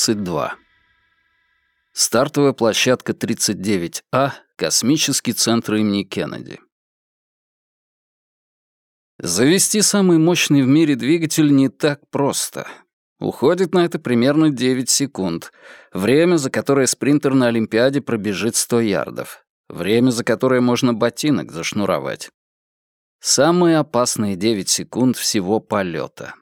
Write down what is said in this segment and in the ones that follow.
22. Стартовая площадка 39А, космический центр имени Кеннеди. Завести самый мощный в мире двигатель не так просто. Уходит на это примерно 9 секунд. Время, за которое спринтер на Олимпиаде пробежит 100 ярдов. Время, за которое можно ботинок зашнуровать. Самые опасные 9 секунд всего полета.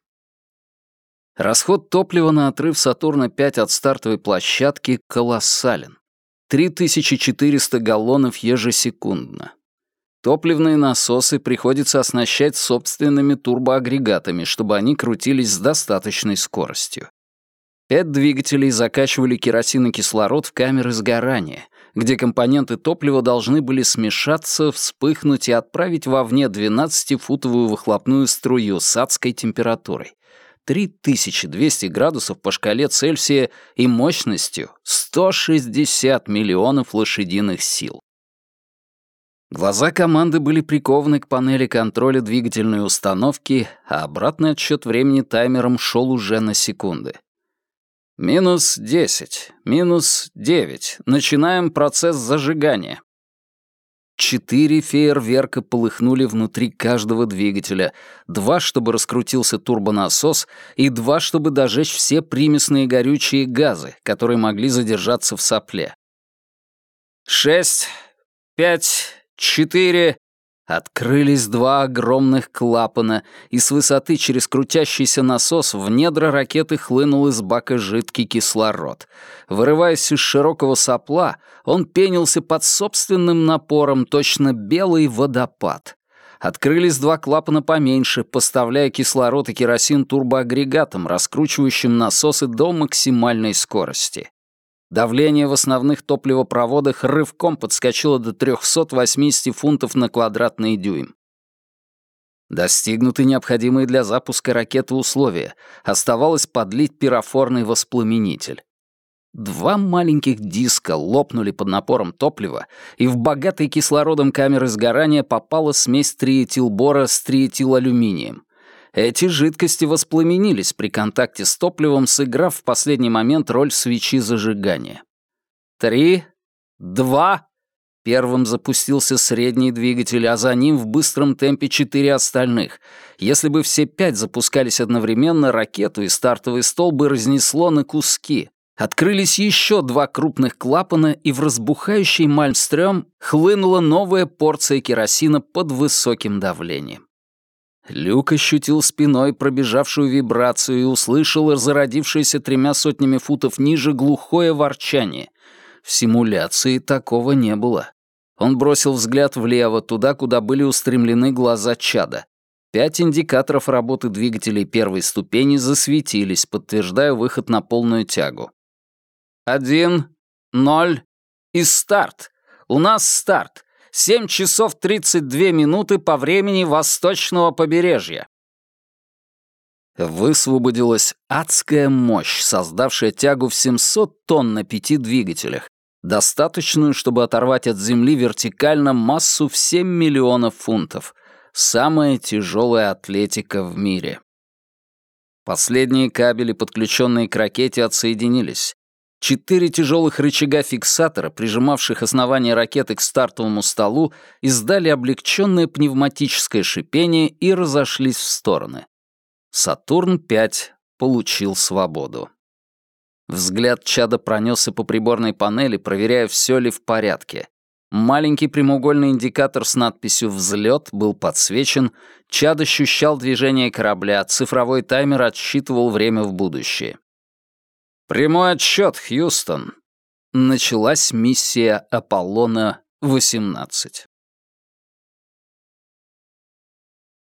Расход топлива на отрыв Сатурна-5 от стартовой площадки колоссален. 3400 галлонов ежесекундно. Топливные насосы приходится оснащать собственными турбоагрегатами, чтобы они крутились с достаточной скоростью. Пять двигателей закачивали керосин и кислород в камеры сгорания, где компоненты топлива должны были смешаться, вспыхнуть и отправить вовне 12-футовую выхлопную струю с адской температурой. 3200 градусов по шкале Цельсия и мощностью 160 миллионов лошадиных сил. Глаза команды были прикованы к панели контроля двигательной установки, а обратный отсчет времени таймером шел уже на секунды. Минус 10, минус 9. Начинаем процесс зажигания. Четыре фейерверка полыхнули внутри каждого двигателя. Два, чтобы раскрутился турбонасос, и два, чтобы дожечь все примесные горючие газы, которые могли задержаться в сопле. Шесть, пять, четыре... Открылись два огромных клапана, и с высоты через крутящийся насос в недра ракеты хлынул из бака жидкий кислород. Вырываясь из широкого сопла, он пенился под собственным напором, точно белый водопад. Открылись два клапана поменьше, поставляя кислород и керосин турбоагрегатом, раскручивающим насосы до максимальной скорости. Давление в основных топливопроводах рывком подскочило до 380 фунтов на квадратный дюйм. Достигнуты необходимые для запуска ракеты условия. Оставалось подлить пирофорный воспламенитель. Два маленьких диска лопнули под напором топлива, и в богатые кислородом камеры сгорания попала смесь триэтилбора с триэтиlalюминием. Эти жидкости воспламенились при контакте с топливом, сыграв в последний момент роль свечи зажигания. Три, два... Первым запустился средний двигатель, а за ним в быстром темпе четыре остальных. Если бы все пять запускались одновременно, ракету и стартовый стол бы разнесло на куски. Открылись еще два крупных клапана, и в разбухающий мальмстрём хлынула новая порция керосина под высоким давлением. Люк ощутил спиной пробежавшую вибрацию и услышал зародившееся тремя сотнями футов ниже глухое ворчание. В симуляции такого не было. Он бросил взгляд влево, туда, куда были устремлены глаза чада. Пять индикаторов работы двигателей первой ступени засветились, подтверждая выход на полную тягу. «Один, ноль и старт! У нас старт! 7 часов 32 минуты по времени восточного побережья. Высвободилась адская мощь, создавшая тягу в 700 тонн на пяти двигателях, достаточную, чтобы оторвать от Земли вертикально массу в 7 миллионов фунтов. Самая тяжелая атлетика в мире. Последние кабели, подключенные к ракете, отсоединились. Четыре тяжелых рычага фиксатора, прижимавших основание ракеты к стартовому столу, издали облегченное пневматическое шипение и разошлись в стороны. Сатурн-5 получил свободу. Взгляд чада пронесся по приборной панели, проверяя, все ли в порядке. Маленький прямоугольный индикатор с надписью «Взлет» был подсвечен, Чад ощущал движение корабля, цифровой таймер отсчитывал время в будущее. «Прямой отсчет, Хьюстон!» Началась миссия Аполлона-18.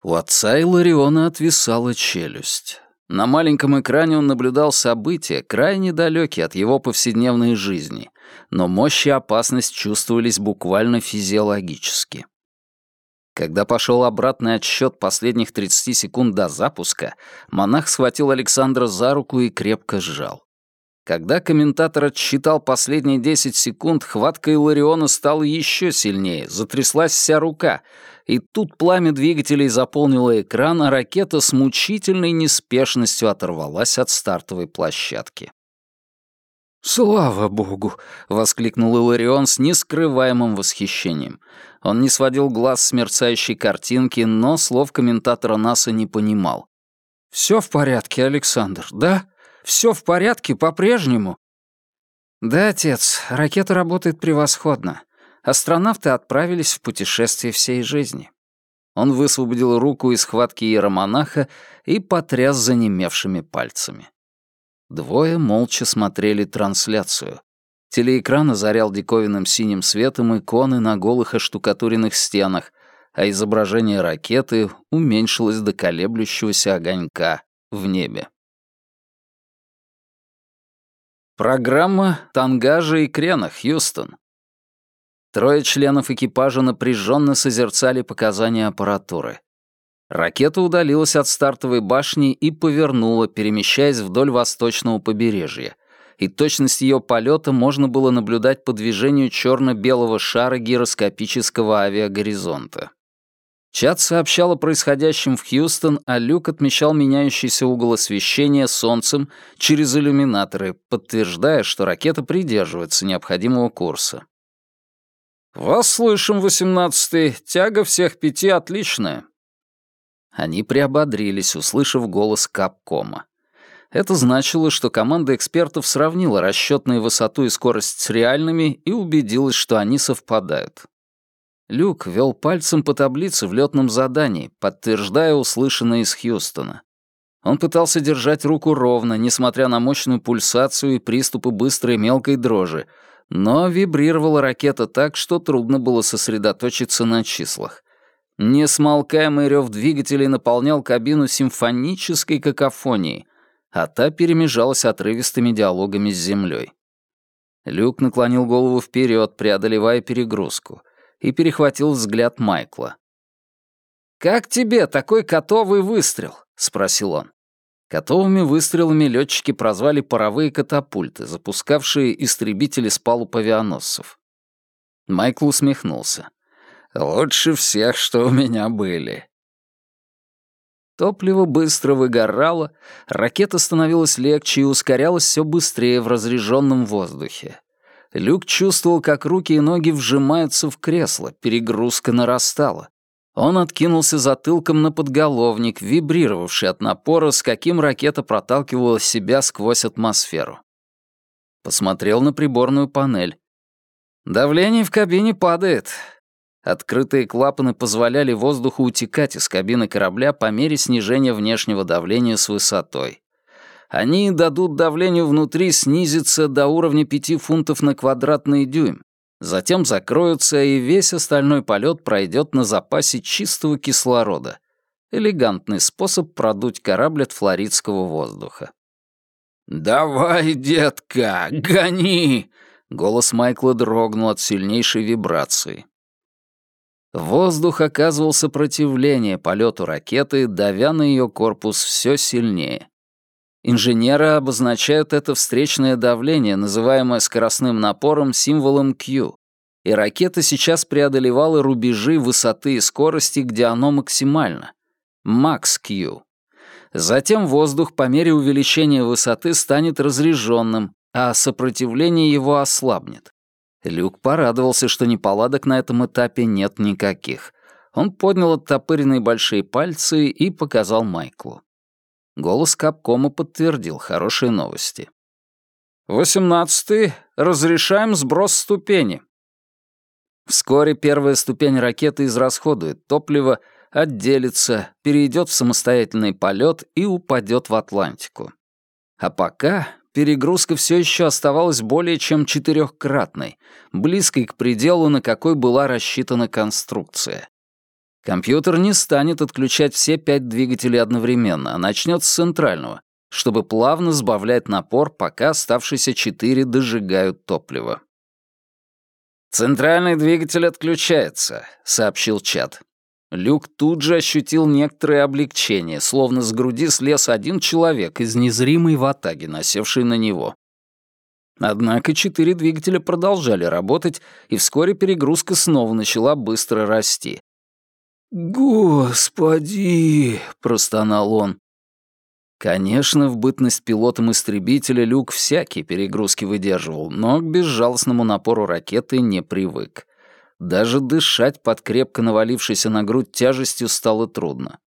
У отца Илариона отвисала челюсть. На маленьком экране он наблюдал события, крайне далекие от его повседневной жизни, но мощь и опасность чувствовались буквально физиологически. Когда пошел обратный отсчет последних 30 секунд до запуска, монах схватил Александра за руку и крепко сжал. Когда комментатор отсчитал последние 10 секунд, хватка Илариона стала еще сильнее, затряслась вся рука, и тут пламя двигателей заполнило экран, а ракета с мучительной неспешностью оторвалась от стартовой площадки. «Слава богу!» — воскликнул Иларион с нескрываемым восхищением. Он не сводил глаз с мерцающей картинки, но слов комментатора НАСА не понимал. «Все в порядке, Александр, да? Все в порядке по-прежнему?» «Да, отец, ракета работает превосходно. Астронавты отправились в путешествие всей жизни». Он высвободил руку из схватки иеромонаха и потряс занемевшими пальцами. Двое молча смотрели трансляцию. Телеэкран озарял диковинным синим светом иконы на голых оштукатуренных стенах, а изображение ракеты уменьшилось до колеблющегося огонька в небе. Программа «Тангажа и Крена», Хьюстон. Трое членов экипажа напряженно созерцали показания аппаратуры. Ракета удалилась от стартовой башни и повернула, перемещаясь вдоль восточного побережья. И точность ее полета можно было наблюдать по движению черно-белого шара гироскопического авиагоризонта. Чат сообщал о происходящем в Хьюстон, а Люк отмечал меняющийся угол освещения солнцем через иллюминаторы, подтверждая, что ракета придерживается необходимого курса. «Вас слышим, восемнадцатый. Тяга всех пяти отличная. Они приободрились, услышав голос Капкома. Это значило, что команда экспертов сравнила расчетную высоту и скорость с реальными и убедилась, что они совпадают. Люк вел пальцем по таблице в летном задании, подтверждая услышанное из Хьюстона. Он пытался держать руку ровно, несмотря на мощную пульсацию и приступы быстрой мелкой дрожи, но вибрировала ракета так, что трудно было сосредоточиться на числах. Несмолкаемый рев двигателей наполнял кабину симфонической какофонией, а та перемежалась отрывистыми диалогами с землей. Люк наклонил голову вперед, преодолевая перегрузку, и перехватил взгляд Майкла. «Как тебе такой котовый выстрел?» — спросил он. Котовыми выстрелами летчики прозвали паровые катапульты, запускавшие истребители с палуб авианосцев. Майкл усмехнулся. Лучше всех, что у меня были. Топливо быстро выгорало, ракета становилась легче и ускорялась все быстрее в разреженном воздухе. Люк чувствовал, как руки и ноги вжимаются в кресло, перегрузка нарастала. Он откинулся затылком на подголовник, вибрировавший от напора, с каким ракета проталкивала себя сквозь атмосферу. Посмотрел на приборную панель. Давление в кабине падает. Открытые клапаны позволяли воздуху утекать из кабины корабля по мере снижения внешнего давления с высотой. Они дадут давлению внутри снизиться до уровня 5 фунтов на квадратный дюйм, затем закроются, и весь остальной полет пройдет на запасе чистого кислорода. Элегантный способ продуть корабль от флоридского воздуха. «Давай, детка, гони!» Голос Майкла дрогнул от сильнейшей вибрации. Воздух оказывал сопротивление полету ракеты, давя на ее корпус все сильнее. Инженеры обозначают это встречное давление, называемое скоростным напором символом Q, и ракета сейчас преодолевала рубежи высоты и скорости, где оно максимально — Max Q. Затем воздух по мере увеличения высоты станет разреженным, а сопротивление его ослабнет. Люк порадовался, что неполадок на этом этапе нет никаких. Он поднял оттопыренные большие пальцы и показал Майклу. Голос Капкома подтвердил хорошие новости. «Восемнадцатый. Разрешаем сброс ступени». Вскоре первая ступень ракеты израсходует топливо, отделится, перейдет в самостоятельный полет и упадет в Атлантику. А пока перегрузка все еще оставалась более чем четырехкратной, близкой к пределу, на какой была рассчитана конструкция. Компьютер не станет отключать все пять двигателей одновременно, а начнет с центрального, чтобы плавно сбавлять напор, пока оставшиеся четыре дожигают топливо. «Центральный двигатель отключается», — сообщил Чад. Люк тут же ощутил некоторое облегчение, словно с груди слез один человек из незримой ватаги, насевшей на него. Однако четыре двигателя продолжали работать, и вскоре перегрузка снова начала быстро расти. «Господи!» — простонал он. Конечно, в бытность пилотом истребителя Люк всякие перегрузки выдерживал, но к безжалостному напору ракеты не привык. Даже дышать под крепко навалившейся на грудь тяжестью стало трудно.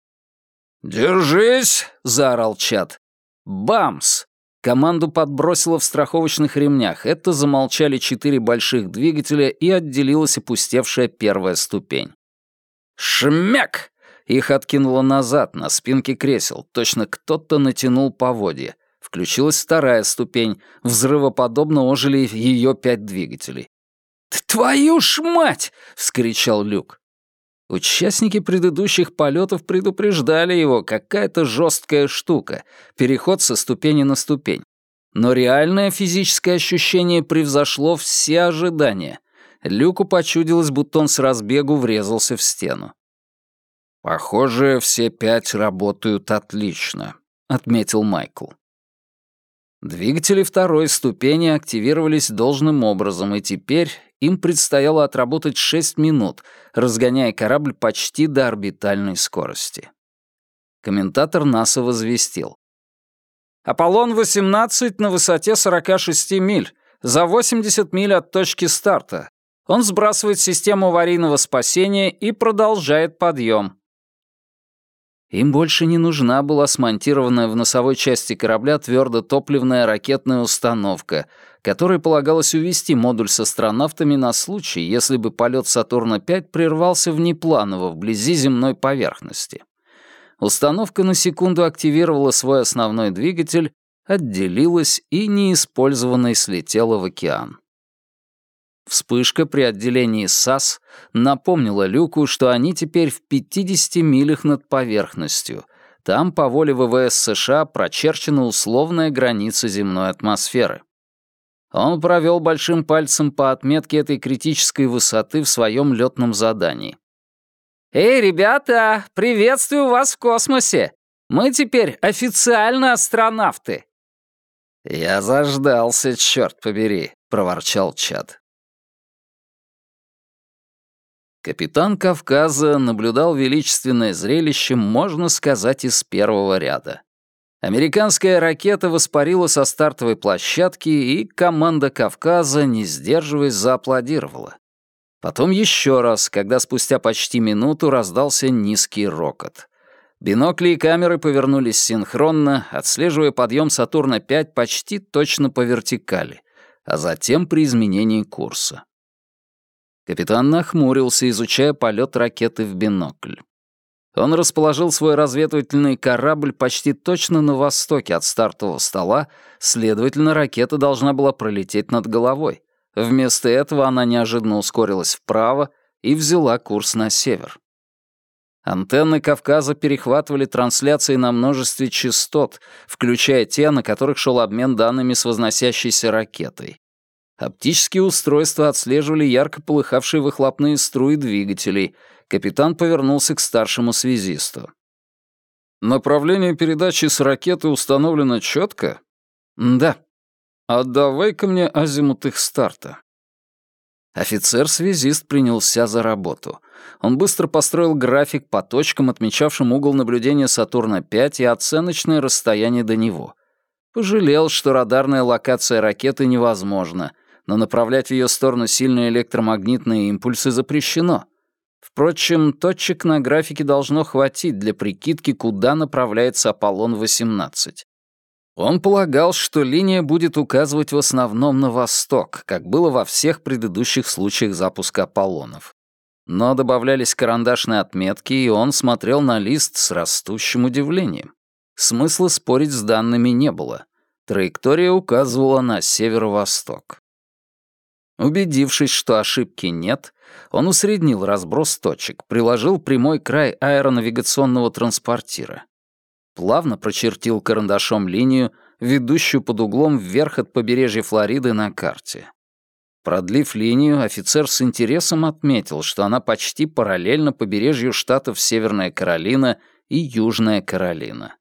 «Держись!» — заорал Чат. «Бамс!» Команду подбросило в страховочных ремнях. Это замолчали четыре больших двигателя и отделилась опустевшая первая ступень. «Шмяк!» Их откинуло назад, на спинке кресел. Точно кто-то натянул поводья. Включилась вторая ступень. Взрывоподобно ожили ее пять двигателей. «Твою ж мать!» — вскричал Люк. Участники предыдущих полетов предупреждали его, какая-то жесткая штука, переход со ступени на ступень. Но реальное физическое ощущение превзошло все ожидания. Люку почудилось, будто он с разбегу врезался в стену. «Похоже, все пять работают отлично», — отметил Майкл. Двигатели второй ступени активировались должным образом, и теперь им предстояло отработать 6 минут, разгоняя корабль почти до орбитальной скорости. Комментатор НАСА возвестил. «Аполлон-18 на высоте 46 миль, за 80 миль от точки старта. Он сбрасывает систему аварийного спасения и продолжает подъем. Им больше не нужна была смонтированная в носовой части корабля твердотопливная ракетная установка, которой полагалось увести модуль с астронавтами на случай, если бы полет Сатурна-5 прервался внепланово вблизи земной поверхности. Установка на секунду активировала свой основной двигатель, отделилась и неиспользованной слетела в океан. Вспышка при отделении САС напомнила Люку, что они теперь в 50 милях над поверхностью. Там, по воле ВВС США, прочерчена условная граница земной атмосферы. Он провел большим пальцем по отметке этой критической высоты в своем летном задании. «Эй, ребята, приветствую вас в космосе! Мы теперь официально астронавты!» «Я заждался, черт побери», — проворчал Чад. Капитан Кавказа наблюдал величественное зрелище, можно сказать, из первого ряда. Американская ракета воспарила со стартовой площадки, и команда Кавказа, не сдерживаясь, зааплодировала. Потом еще раз, когда спустя почти минуту раздался низкий рокот. Бинокли и камеры повернулись синхронно, отслеживая подъем Сатурна-5 почти точно по вертикали, а затем при изменении курса. Капитан нахмурился, изучая полет ракеты в бинокль. Он расположил свой разведывательный корабль почти точно на востоке от стартового стола, следовательно, ракета должна была пролететь над головой. Вместо этого она неожиданно ускорилась вправо и взяла курс на север. Антенны Кавказа перехватывали трансляции на множестве частот, включая те, на которых шел обмен данными с возносящейся ракетой. Оптические устройства отслеживали ярко полыхавшие выхлопные струи двигателей. Капитан повернулся к старшему связисту. «Направление передачи с ракеты установлено четко?» «Да». «Отдавай-ка мне азимут их старта». Офицер-связист принялся за работу. Он быстро построил график по точкам, отмечавшим угол наблюдения Сатурна-5 и оценочное расстояние до него. Пожалел, что радарная локация ракеты невозможна — но направлять в ее сторону сильные электромагнитные импульсы запрещено. Впрочем, точек на графике должно хватить для прикидки, куда направляется Аполлон-18. Он полагал, что линия будет указывать в основном на восток, как было во всех предыдущих случаях запуска Аполлонов. Но добавлялись карандашные отметки, и он смотрел на лист с растущим удивлением. Смысла спорить с данными не было. Траектория указывала на северо-восток. Убедившись, что ошибки нет, он усреднил разброс точек, приложил прямой край аэронавигационного транспортира. Плавно прочертил карандашом линию, ведущую под углом вверх от побережья Флориды на карте. Продлив линию, офицер с интересом отметил, что она почти параллельна побережью штатов Северная Каролина и Южная Каролина.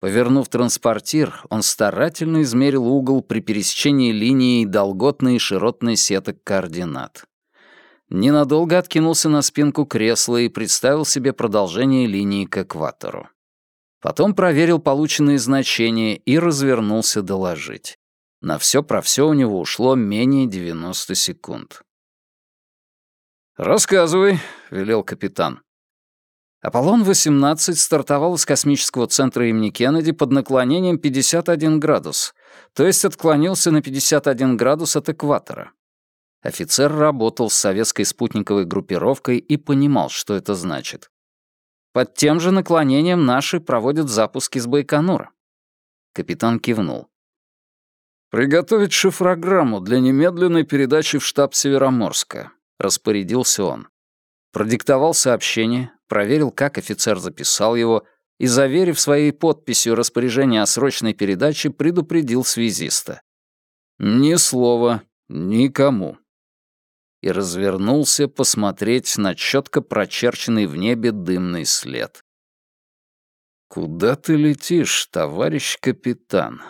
Повернув транспортир, он старательно измерил угол при пересечении линии долготной и широтной сеток координат. Ненадолго откинулся на спинку кресла и представил себе продолжение линии к экватору. Потом проверил полученные значения и развернулся доложить. На все про все у него ушло менее 90 секунд. «Рассказывай», — велел капитан. Аполлон-18 стартовал из космического центра имени Кеннеди под наклонением 51 градус, то есть отклонился на 51 градус от экватора. Офицер работал с советской спутниковой группировкой и понимал, что это значит. Под тем же наклонением наши проводят запуски с Байконура. Капитан кивнул. «Приготовить шифрограмму для немедленной передачи в штаб Североморска», — распорядился он. Продиктовал сообщение, проверил, как офицер записал его, и, заверив своей подписью распоряжение о срочной передаче, предупредил связиста. «Ни слова, никому» и развернулся посмотреть на четко прочерченный в небе дымный след. «Куда ты летишь, товарищ капитан?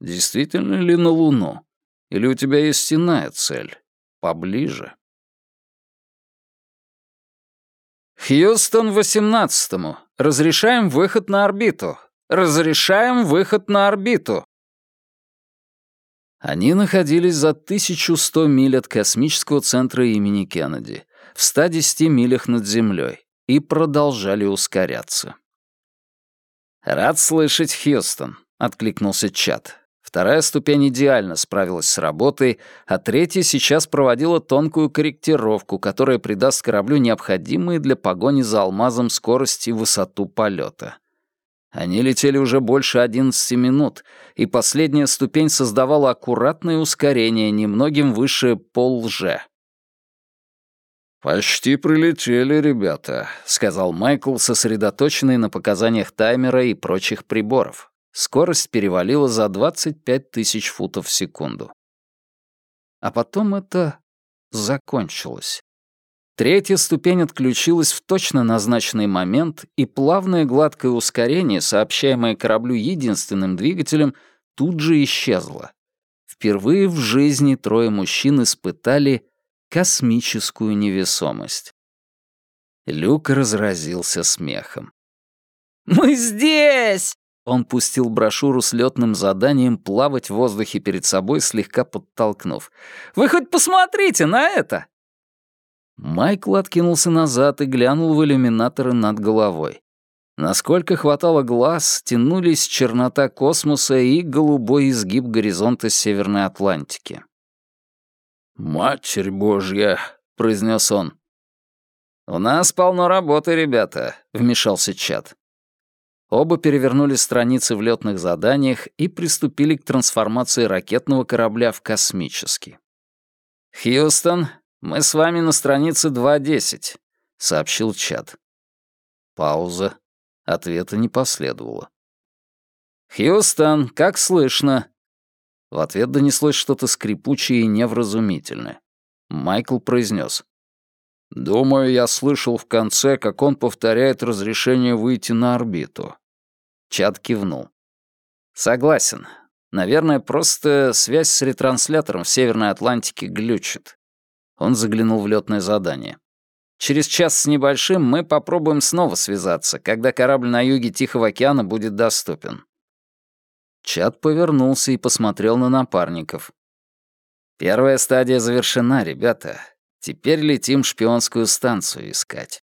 Действительно ли на Луну? Или у тебя есть иная цель? Поближе?» «Хьюстон, восемнадцатому. Разрешаем выход на орбиту. Разрешаем выход на орбиту», они находились за 1100 миль от космического центра имени Кеннеди, в 110 милях над Землей, и продолжали ускоряться. «Рад слышать, Хьюстон», — откликнулся Чат. Вторая ступень идеально справилась с работой, а третья сейчас проводила тонкую корректировку, которая придаст кораблю необходимые для погони за алмазом скорость и высоту полета. Они летели уже больше 11 минут, и последняя ступень создавала аккуратное ускорение немногим выше пол-лже. «Почти прилетели, ребята», — сказал Майкл, сосредоточенный на показаниях таймера и прочих приборов. Скорость перевалила за 25 тысяч футов в секунду. А потом это закончилось. Третья ступень отключилась в точно назначенный момент, и плавное гладкое ускорение, сообщаемое кораблю единственным двигателем, тут же исчезло. Впервые в жизни трое мужчин испытали космическую невесомость. Люк разразился смехом. «Мы здесь!» Он пустил брошюру с летным заданием плавать в воздухе перед собой, слегка подтолкнув. «Вы хоть посмотрите на это!» Майкл откинулся назад и глянул в иллюминаторы над головой. Насколько хватало глаз, тянулись чернота космоса и голубой изгиб горизонта Северной Атлантики. «Матерь Божья!» — произнес он. «У нас полно работы, ребята», — вмешался Чат. Оба перевернули страницы в летных заданиях и приступили к трансформации ракетного корабля в космический. «Хьюстон, «Мы с вами на странице 2.10», — сообщил Чад. Пауза. Ответа не последовало. «Хьюстон, как слышно?» В ответ донеслось что-то скрипучее и невразумительное. Майкл произнес. «Думаю, я слышал в конце, как он повторяет разрешение выйти на орбиту». Чад кивнул. «Согласен. Наверное, просто связь с ретранслятором в Северной Атлантике глючит. Он заглянул в летное задание. «Через час с небольшим мы попробуем снова связаться, когда корабль на юге Тихого океана будет доступен». Чат повернулся и посмотрел на напарников. «Первая стадия завершена, ребята. Теперь летим шпионскую станцию искать».